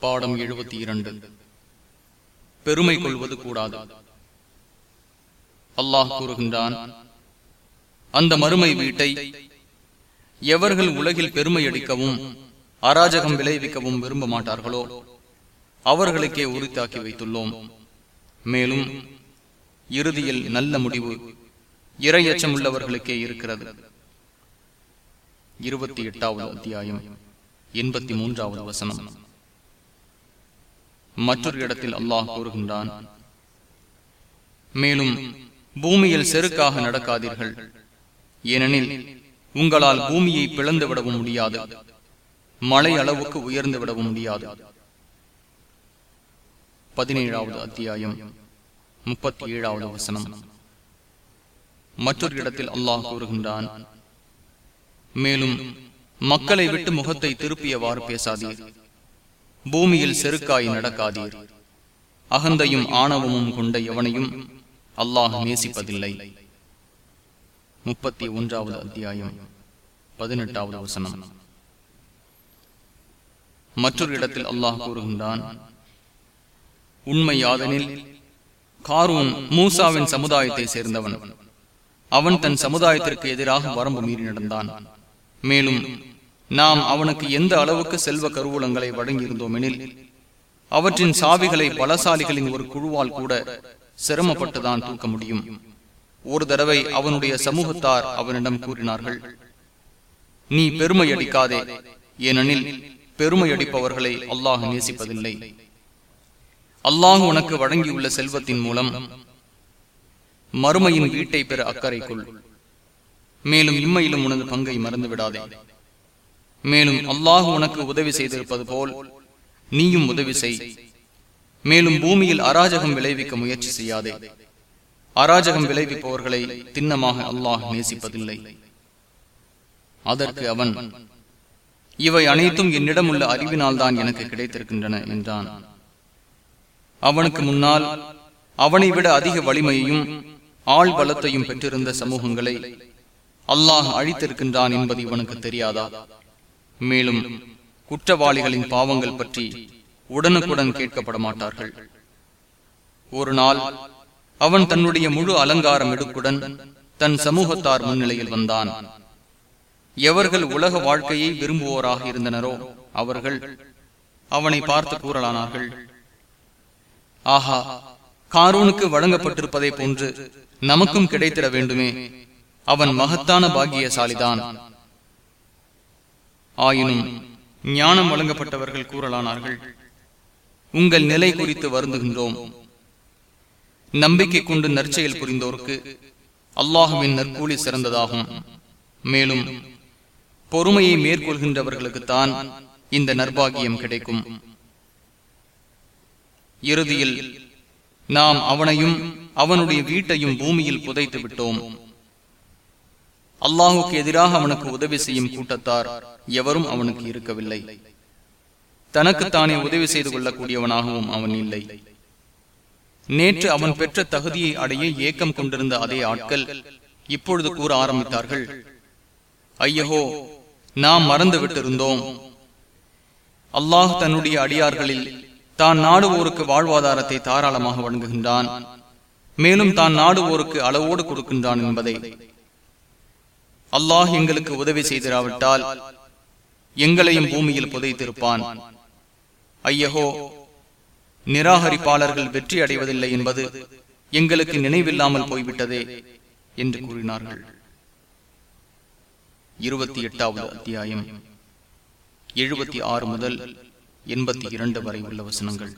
பாடம் எழுபத்தி இரண்டு. பெருமை கொள்வது கூடாது. அல்லாஹ் கூறுகின்றான் அந்த மறுமை வீட்டை எவர்கள் உலகில் பெருமை அடிக்கவும் அராஜகம் விளைவிக்கவும் விரும்ப மாட்டார்களோ அவர்களுக்கே உரித்தாக்கி வைத்துள்ளோம். மேலும் இறுதியில் நல்ல முடிவு இரையச்சம் உள்ளவர்களுக்கே இருக்கிறது. இருபத்தி எட்டாவது அத்தியாயம் எண்பத்தி மூன்றாவது வசனம். மற்றொரு இடத்தில் அல்லாஹ் கூறுகின்றான். மேலும் பூமியில் செருக்காக நடக்காதீர்கள். ஏனெனில் உங்களால் பூமியை பிளந்து விடவும் முடியாது. மழை அளவுக்கு உயர்ந்து விடவும் முடியாது. பதினேழாவது அத்தியாயம் முப்பத்தி ஏழாவது வசனம். மற்றொரு இடத்தில் அல்லாஹ் கூறுகின்றான் மேலும் மக்களை விட்டு முகத்தை திருப்பியவாறு பேசாதீர். பூமியில் செருக்காய் நடக்காதீர். அகந்தையும் ஆணவமும் கொண்ட எவனையும் அல்லாஹ் நேசிப்பதில்லை. முப்பத்தி ஒன்றாவது அத்தியாயம் பதினெட்டாவது வசனம். மற்றொரு இடத்தில் அல்லாஹ் கூறுகின்றான் உண்மை யாதனில் காரூன் மூசாவின் சமுதாயத்தை சேர்ந்தவன். அவன் தன் சமுதாயத்திற்கு எதிராக வரம்பு மீறி நடந்தான். மேலும் நாம் அவனுக்கு எந்த அளவுக்கு செல்வ கருவூலங்களை வழங்கியிருந்தோம் எனில் அவற்றின் சாவிகளை பலசாலிகளின் ஒரு குழுவால் கூட சிரமப்பட்டுதான் தூக்க முடியும். ஒரு தடவை அவனுடைய சமூகத்தார் அவனிடம் கூறினார்கள் நீ பெருமை அடிக்காதே ஏனெனில் பெருமை அடிப்பவர்களை அல்லாஹ் நேசிப்பதில்லை. அல்லாஹ் உனக்கு வழங்கியுள்ள செல்வத்தின் மூலம் மறுமையின் வீட்டை பெற அக்கறைக்குள் மேலும் இம்மையிலும் உனது பங்கை மறந்து விடாதே மேலும் அல்லாஹ் உனக்கு உதவி செய்திருப்பது போல் நீயும் உதவி செய். மேலும் பூமியில் அராஜகம் விளைவிக்க முயற்சி செய்யாதே. அராஜகம் விளைவிப்பவர்களை திண்ணமாக அல்லாஹ் நேசிப்பதில்லை. அதற்கு அவன் இவை அனைத்தும் என்னிடம் உள்ள அறிவினால்தான் எனக்கு கிடைத்திருக்கின்றன என்றான். அவனுக்கு முன்னால் அவனை விட அதிக வலிமையையும் ஆள் பலத்தையும் பெற்றிருந்த சமூகங்களை அல்லாஹ் அழித்திருக்கின்றான் என்பது இவனுக்கு தெரியாதா? மேலும் குற்றவாளிகளின் பாவங்கள் பற்றி உடனுக்குடன் கேட்கப்பட மாட்டார்கள் ஒரு நாள் அவன் தன்னுடைய முழு அலங்காரம் எடுக்குடன் தன் சமூகத்தார் முன்னிலையில் வந்தான். எவர்கள் உலக வாழ்க்கையை விரும்புவோராக இருந்தனரோ அவர்கள் அவனை பார்த்து கூறலானார்கள். ஆஹா காரூனுக்கு வழங்கப்பட்டிருப்பதை போன்று நமக்கும் கிடைத்திட வேண்டுமே. அவன் மகத்தான பாக்கியசாலிதான். ஆயினும் ஞானம் வழங்கப்பட்டவர்கள் கூறலானார்கள். உங்கள் நிலை குறித்து வருந்துகின்றோம். நம்பிக்கை கொண்டு நற்செயல் புரிந்தோருக்கு அல்லாஹுவின் நற்கூலி சிறந்ததாகும். மேலும் பொறுமையை மேற்கொள்கின்றவர்களுக்குத்தான் இந்த நற்பாகியம் கிடைக்கும். இறுதியில் நாம் அவனையும் அவனுடைய வீட்டையும் பூமியில் புதைத்து விட்டோம். அல்லாஹுக்கு எதிராக அவனுக்கு உதவி செய்யும் கூட்டத்தார் எவரும் அவனுக்கு இருக்கவில்லை. தனக்குத்தானே உதவி செய்து கொள்ளக்கூடியவனாகவும் அவன் இல்லை. நேற்று அவன் பெற்ற தகுதியை அடைய ஏக்கம் கொண்டிருந்த அதே ஆட்கள் இப்பொழுது கூற ஆரம்பித்தார்கள். ஐயகோ நாம் மறந்து விட்டிருந்தோம் அல்லாஹ் தன்னுடைய அடியார்களில் தான் நாடுவோருக்கு வாழ்வாதாரத்தை தாராளமாக வழங்குகின்றான். மேலும் தான் நாடுவோருக்கு அளவோடு கொடுக்கின்றான் என்பதை அல்லாஹ் எங்களுக்கு உதவி செய்திராவிட்டால் எங்களையும் பூமியில் புதைத்திருப்பான். ஐயகோ நிராகரிப்பாளர்கள் வெற்றி அடைவதில்லை என்பது எங்களுக்கு நினைவில்லாமல் போய்விட்டதே என்று கூறினார்கள். இருபத்தி எட்டாவது அத்தியாயம் எழுபத்தி ஆறு முதல் எண்பத்தி இரண்டு வரை உள்ள வசனங்கள்.